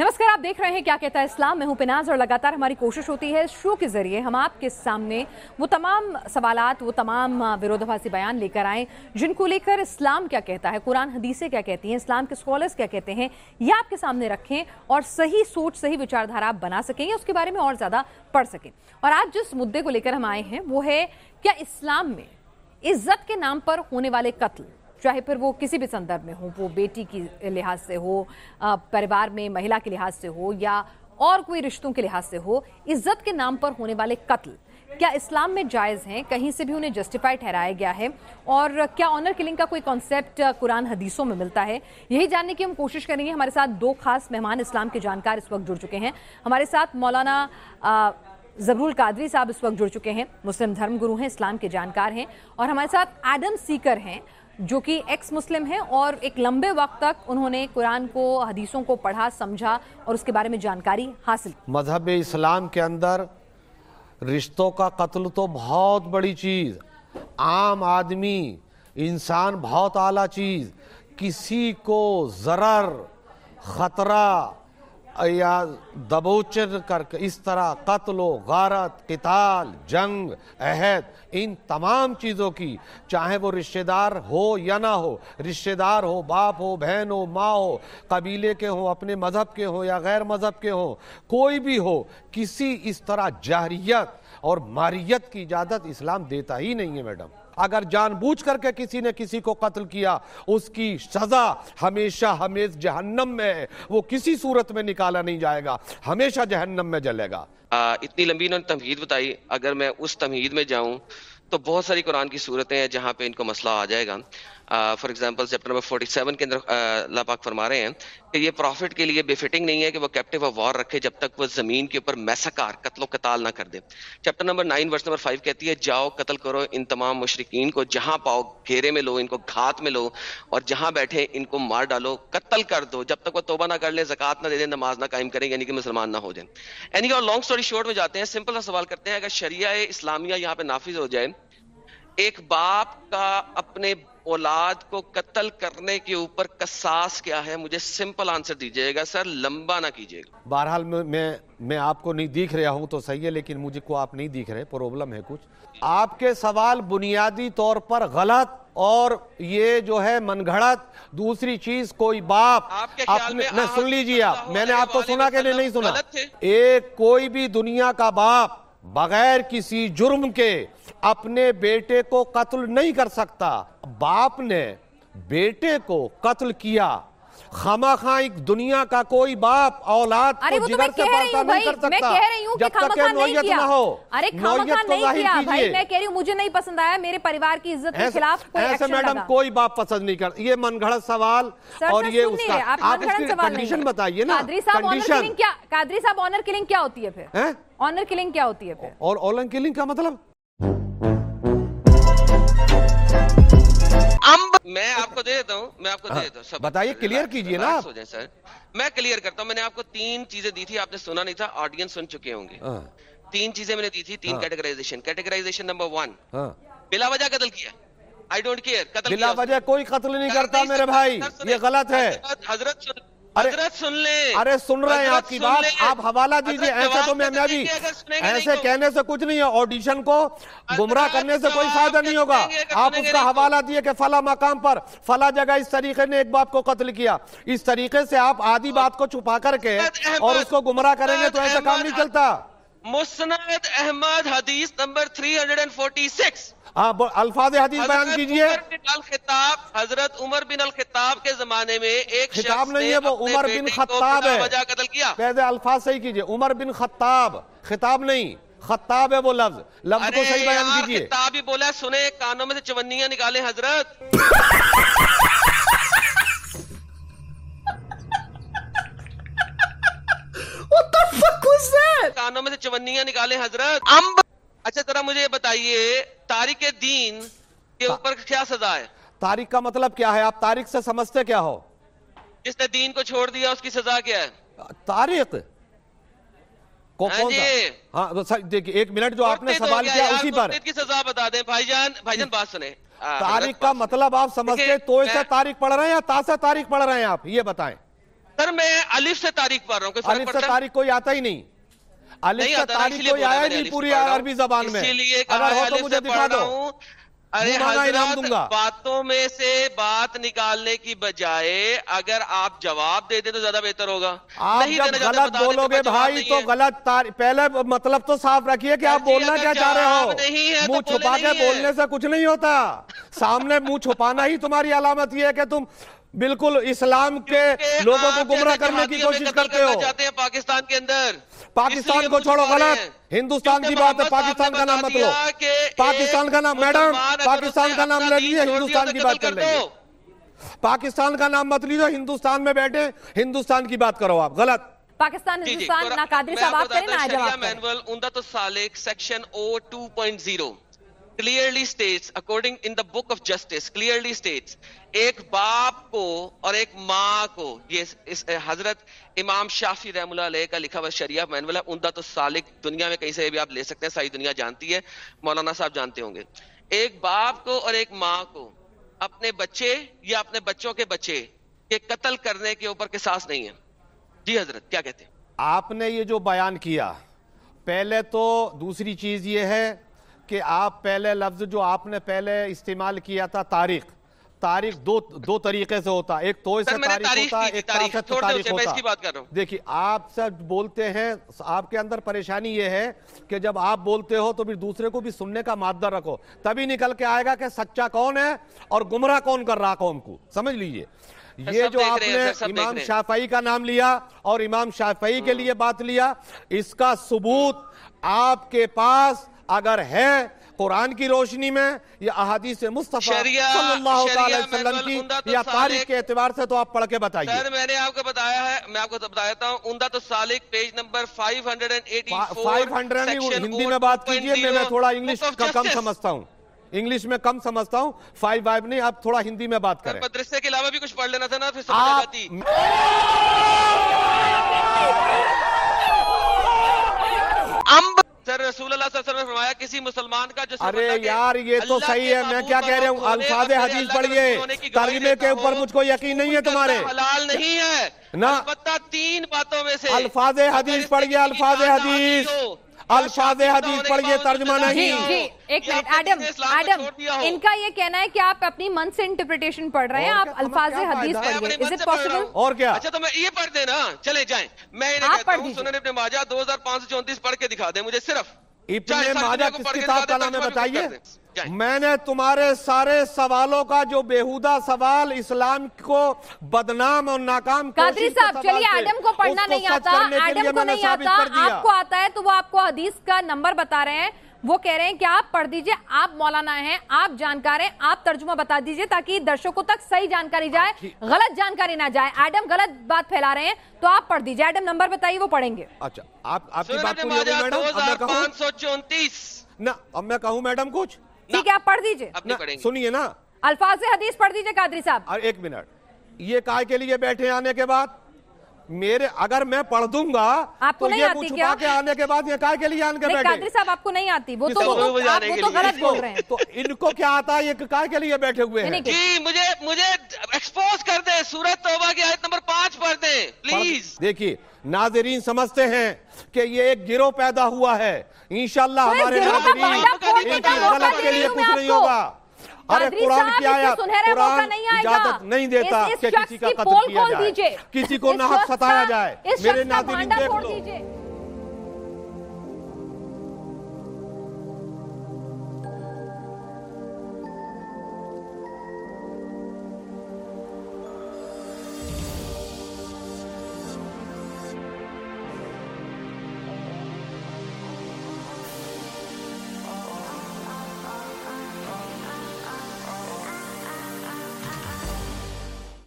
نمسکار، آپ دیکھ رہے ہیں کیا کہتا ہے اسلام؟ میں ہوں پناز اور لگاتار ہماری کوشش ہوتی ہے اس شو کے ذریعے ہم آپ کے سامنے وہ تمام سوالات، وہ تمام ورودھاسی بیان لے کر آئیں۔ جن کو لے کر اسلام کیا کہتا ہے؟ قرآن، حدیثیں کیا کہتی ہیں؟ اسلام کے سکولرز کیا کہتے ہیں؟ یہ آپ کے سامنے رکھیں اور صحیح سوچ، صحیح وچار دھارا آپ بنا سکیں یا اس کے بارے میں اور زیادہ پڑھ سکیں۔ اور آج جس مدعے کو لے کر ہم آئے ہیں وہ ہے، کیا اسلام میں عزت کے نام پر ہونے والے قتل چاہے پھر وہ کسی بھی سندر میں ہوں، وہ بیٹی کی لحاظ سے ہو پریوار میں مہیلا کے لحاظ سے ہو یا اور کوئی رشتوں کے لحاظ سے ہو، عزت کے نام پر ہونے والے قتل کیا اسلام میں جائز ہیں؟ کہیں سے بھی انہیں جسٹیفائی ٹھہرایا گیا ہے اور کیا آنر کلنگ کا کوئی کانسیپٹ قرآن حدیثوں میں ملتا ہے؟ یہی جاننے کی ہم کوشش کریں گے۔ ہمارے ساتھ دو خاص مہمان اسلام کے جانکار اس وقت جڑ چکے ہیں۔ ہمارے ساتھ مولانا ضرور قادری صاحب اس وقت جڑ چکے ہیں۔ مسلم دھرم گرو ہیں، اسلام کے جانکار ہیں۔ اور ہمارے ساتھ ایڈم سیکر ہیں۔ جو کہ ایکس مسلم ہیں اور ایک لمبے وقت تک انہوں نے قرآن کو، حدیثوں کو پڑھا، سمجھا اور اس کے بارے میں جانکاری حاصل کی۔ مذہب اسلام کے اندر رشتوں کا قتل تو بہت بڑی چیز، عام آدمی، انسان بہت اعلیٰ چیز، کسی کو ضرر، خطرہ یا دبوچر کر کے اس طرح قتل و غارت، قتال، جنگ، عہد، ان تمام چیزوں کی، چاہے وہ رشتہ دار ہو یا نہ ہو، رشتہ دار ہو، باپ ہو، بہن ہو، ماں ہو، قبیلے کے ہوں، اپنے مذہب کے ہوں یا غیر مذہب کے ہوں، کوئی بھی ہو، کسی اس طرح جہریت اور ماریت کی اجازت اسلام دیتا ہی نہیں ہے، میڈم۔ اگر جان بوچ کر کے کسی نے کسی کو قتل کیا اس کی سزا ہمیشہ ہمیز جہنم میں ہے۔ وہ کسی صورت میں نکالا نہیں جائے گا ہمیشہ جہنم میں جلے گا۔ آ, اتنی لمبی انہوں نے تمہید بتائی۔ اگر میں اس تمہید میں جاؤں تو بہت ساری قرآن کی صورتیں ہیں جہاں پہ ان کو مسئلہ آ جائے گا۔ فار ایگزامپل چیپٹر نمبر 47 کے اندر اللہ پاک فرما رہے ہیں کہ یہ پروفٹ کے لیے بے فٹنگ نہیں ہے کہ وہ کیپٹیو آف وار رکھے جب تک وہ زمین کے اوپر میسکار قتل و قتال نہ کر دے۔ چیپٹر نمبر 9 ورس نمبر 5 کہتی ہے، جاؤ، قتل کرو ان تمام مشرقین کو، جہاں پاؤ گھیرے میں لو، ان کو گھات میں لو اور جہاں بیٹھے ان کو مار ڈالو، قتل کر دو۔ جب تک وہ توبہ نہ کر لیں زکات نہ دے دیں نماز نہ قائم کریں یعنی کہ مسلمان نہ ہو جائیں۔ یعنی اور لانگ اسٹوری شارٹ میں جاتے ہیں سمپل سا سوال کرتے ہیں، اگر شریعہ اسلامیہ یہاں پہ نافذ ہو جائے، ایک باپ کا اپنے اولاد کو قتل کرنے کے اوپر قصاص کیا ہے مجھے سمپل آنسر دیجیے گا سر لمبا نہ کیجیے گا۔ بہرحال میں میں آپ کو نہیں دیکھ رہا ہوں تو صحیح ہے لیکن مجھے کو آپ نہیں دیکھ رہے پرابلم ہے کچھ۔ آپ کے سوال بنیادی طور پر غلط اور یہ جو ہے من گھڑت دوسری چیز کوئی باپ آپ نہ سن لیجیے آپ۔ میں نے آپ کو سنا کہ نہیں سنا۔ ایک کوئی بھی دنیا کا باپ بغیر کسی جرم کے اپنے بیٹے کو قتل نہیں کر سکتا۔ باپ نے بیٹے کو قتل کیا۔ خاما خان ایک دنیا کا کوئی باپ اولاد کو جگر سے پڑتا نہیں کر سکتا۔ جب تک کہ نویت نہ ہو نویت کو ظاہر کیجیے۔ میں کہہ رہی ہوں مجھے نہیں پسند آیا میرے پریوار کی عزت کے خلاف کوئی ایکشن ایسے میڈم کوئی باپ پسند نہیں کرتا یہ منگھڑت سوال اور یہ اس کا آپ اس کی کنڈیشن بتائیے نا۔ کنڈیشن قادری صاحب آنر کلنگ کیا ہوتی ہے پھر؟ ہاں؟ آنر کلنگ کیا ہوتی ہے پھر؟ اور آنر کلنگ کا مطلب؟ میں آپ کو دے دیتا ہوں میں آپ کو دے ہاں، دیتا ہوں بتائیے کلیئر کیجیے نا جائے سر۔ میں کلیئر کرتا ہوں میں نے آپ کو تین چیزیں دی تھی آپ نے سنا نہیں تھا آڈینس سن چکے ہوں گے۔ ہاں۔ تین چیزیں میں نے دی تھی تین کیٹیگرائزیشن کیٹیگرائزیشن نمبر ون بلا وجہ قتل کیا۔ آئی ڈونٹ کیئر بلا وجہ کوئی قتل نہیں کرتا میرے بھائی یہ غلط ہے۔ حضرت حضرت سن لے۔ ارے سن رہے ہیں آپ کی بات؟ آپ حوالہ دیجیے جی، ایسے تو میں بھی ایسے کہنے سے کچھ نہیں ہے آڈیشن کو گمراہ کرنے سے کوئی فائدہ نہیں ہوگا۔ آپ اس کا حوالہ دیئے کہ فلا مقام پر فلا جگہ اس طریقے نے ایک باپ کو قتل کیا۔ اس طریقے سے آپ آدھی بات کو چھپا کر کے اور اس کو گمراہ کریں گے تو ایسا کام نہیں چلتا۔ مسند احمد حدیث نمبر 346 ہاں، آپ الفاظ حدیث بیان کیجیے۔ الخطاب حضرت عمر بن الخطاب کے زمانے میں ایک خطاب نہیں ہے وہ عمر بن خطاب ہے۔ قتل کیا۔ پیدے الفاظ صحیح کیجیے عمر بن خطاب خطاب نہیں خطاب ہے وہ لفظ۔ لفظ کو صحیح بیان کیجیے۔ خطاب ہی بولا ہے سنے کانوں میں سے چونیاں نکالیں حضرت۔ کانوں میں سے چونیاں نکالیں حضرت۔ اچھا ذرا مجھے یہ بتائیے تاریخ دین کے اوپر کیا سزا ہے؟ تاریخ کا مطلب کیا ہے؟ آپ تاریخ سے سمجھتے کیا ہو؟ جس نے دین کو چھوڑ دیا اس کی سزا کیا ہے؟ تاریخ؟ ہاں, جی۔ ہاں، ایک منٹ جو آپ نے سوال کیا اسی پر۔ کی سزا بتا دیں۔ بھائی جان بھائی جان بات سنیں۔ تاریخ کا مطلب آپ سمجھتے تو سے تاریخ پڑھ رہے ہیں یا تا سے تاریخ پڑھ رہے ہیں آپ؟ یہ بتائیں۔ سر میں الف سے تاریخ پڑھ رہا ہوں الف سے تاریخ کوئی آتا ہی نہیں۔ الف سے تاریخ کوئی آیا نہیں پوری عربی زبان میں۔ اگر ہو تو مجھے دکھا دو۔ ارے حضرت باتوں میں سے بات نکالنے کی بجائے اگر آپ جواب دے دیں تو زیادہ بہتر ہوگا آپ جب غلط بولو گے بھائی تو۔ غلط پہلے مطلب تو صاف رکھیے کہ آپ جی، بولنا کیا چاہ رہے ہو منہ چھپا کے۔ بولنے سے کچھ نہیں ہوتا سامنے منہ چھپانا ہی تمہاری علامت یہ ہے کہ تم بالکل اسلام کے لوگوں کو گمراہ کرنے کی میں کوشش کرتے ہو۔ ہیں پاکستان کے اندر۔ پاکستان کو چھوڑو غلط۔ ہندوستان کی بات ہے پاکستان کا نام مت لو۔ پاکستان کا نام میڈم پاکستان کا نام لے لیجیے چھوڑ دیا ہندوستان کی بات کر لیں۔ پاکستان کا نام مت لیجو ہندوستان میں بیٹھے ہندوستان کی بات کرو آپ غلط۔ پاکستان جی جی ہندوستان نہ قادری میں صاحب آپ کریں بتاتا نہ ہوں، جواب شریعہ کریں مینول عمدۃ السالک section O 2.0 clearly states according in the book of justice clearly states ایک باپ کو اور ایک ماں کو یہ اس eh, حضرت امام شافی رحم اللہ علیہ کا لکھا ہوا شریعہ مینول ہے عمدۃ السالک دنیا میں کہیں سے بھی آپ لے سکتے ہیں، ساری دنیا جانتی ہے، مولانا صاحب جانتے ہوں گے۔ ایک باپ کو اور ایک ماں کو، اپنے بچے یا اپنے بچوں کے بچے کے قتل کرنے کے اوپر قصاص نہیں ہے۔ جی حضرت، کیا کہتے ہیں؟ آپ نے یہ جو بیان کیا، پہلے تو دوسری چیز یہ ہے کہ آپ پہلے لفظ جو آپ نے پہلے استعمال کیا تھا تاریخ تاریخ دو دو طریقے سے ہوتا ایک تو سے تاریخ ہوتا ایک تاریخ دیں تاریخ ہوتا۔ دیکھیے آپ سب بولتے ہیں آپ کے اندر پریشانی یہ ہے کہ جب آپ بولتے ہو تو پھر دوسرے کو بھی سننے کا مادہ رکھو۔ تبھی نکل کے آئے گا کہ سچا کون ہے اور گمراہ کون کر رہا قوم کو۔ سمجھ لیجیے۔ یہ جو آپ نے امام۔ شافعی کا نام لیا اور امام شافعی کے لیے بات لیا اس کا ثبوت آپ کے پاس اگر ہے قرآن کی روشنی میں یا احادیث مصطفیٰ صلی اللہ تعالی وسلم کی یا تاریخ کے اعتبار سے تو آپ پڑھ کے بتائیے۔ سر میں نے آپ کو بتایا ہے میں آپ کو بتاتا ہوں عمدہ تو سالک page number 584 five hundred Hindi میں بات کیجیے میں میں تھوڑا انگلش کا کم سمجھتا ہوں۔ انگلش میں کم سمجھتا ہوں۔ فائیو فائیو نہیں آپ تھوڑا ہندی میں بات کریں۔ مدرسے کے علاوہ بھی کچھ پڑھ لینا تھا نا پھر سمجھ جاتی۔ سر رسول اللہ صلی اللہ علیہ وسلم نے فرمایا کسی مسلمان کا جو ارے یار یہ تو صحیح ہے میں کیا کہہ رہا ہوں؟ الفاظ حدیث پڑھیے ترجمے کے اوپر مجھ کو یقین نہیں ہے تمہارے۔ حلال نہیں ہے۔ نہ۔ تین باتوں میں سے الفاظ حدیث پڑھیے الفاظ حدیث۔ الفاظ حدیث ہونے کے پڑھیے باوجود ترجمہ جی نہیں۔ جی ایک منٹ ایڈم ایڈم۔ ان کا یہ کہنا ہے کہ آپ اپنی من سے انٹرپریٹیشن پڑھ رہے ہیں آپ الفاظ حدیث پڑھیے از اٹ پاسبل۔ اور کیا؟ اچھا تو میں یہ پڑھ دیں نا چلے جائیں۔ میں۔ سنن ابن ماجہ دو ہزار پانچ سو چونتیس پڑھ کے دکھا دیں مجھے صرف۔ ابن ماجہ کس کتاب کا نام ہے بتائیے۔ میں نے تمہارے سارے سوالوں کا جو بےہودہ سوال اسلام کو بدنام اور ناکام قادری صاحب چلیے ایڈم کو پڑھنا نہیں آتا ایڈم کو نہیں آتا۔ آپ کو آتا ہے تو وہ آپ کو حدیث کا نمبر بتا رہے ہیں وہ کہہ رہے ہیں کہ آپ پڑھ دیجیے آپ مولانا ہیں آپ جانکار ہیں آپ ترجمہ بتا دیجیے تاکہ درشکوں تک صحیح جانکاری جائے غلط جانکاری نہ جائے۔ ایڈم غلط بات پھیلا رہے ہیں تو آپ پڑھ دیجیے۔ ایڈم نمبر بتائیے وہ پڑھیں گے۔ اچھا آپ کی بات میڈم؟ اب میں کہوں؟ پانچ سو چونتیس۔ نہ اب میں کہوں میڈم کچھ؟ ٹھیک ہے آپ پڑھ دیجیے۔ سنیے نا۔ الفاظ حدیث پڑھ دیجیے قادری صاحب۔ اور ایک منٹ۔ یہ کائے کے لیے بیٹھے آنے کے بعد میرے اگر میں پڑھ دوں گا آپ کو تو نہیں یہ آتی کیا؟ چھپا کے آنے کے بعد یہ کائے کے لیے آن کے بیٹھے۔ قادری صاحب آپ کو نہیں آتی۔ وہ تو؟ غلط بول رہے ہیں۔ تو ان کو کیا آتا ہے؟ یہ کائے کے لیے بیٹھے ہوئے ہیں۔ جی مجھے مجھے ایکسپوز کر دیں۔ سورت توبہ کی آیت نمبر پانچ پڑھ دیں پلیز دیکھیے ناظرین سمجھتے ہیں کہ یہ ایک گروہ پیدا ہوا ہے۔ انشاءاللہ ہمارے ناظرین ان کی غلط کے لیے کچھ نہیں۔ ہوگا۔ ارے قرآن کی آیت قرآن۔ اجازت نہیں دیتا کہ کسی کا قتل کیا جائے۔ کسی کو ناحق ستایا جائے میرے ناظرین دیکھ لو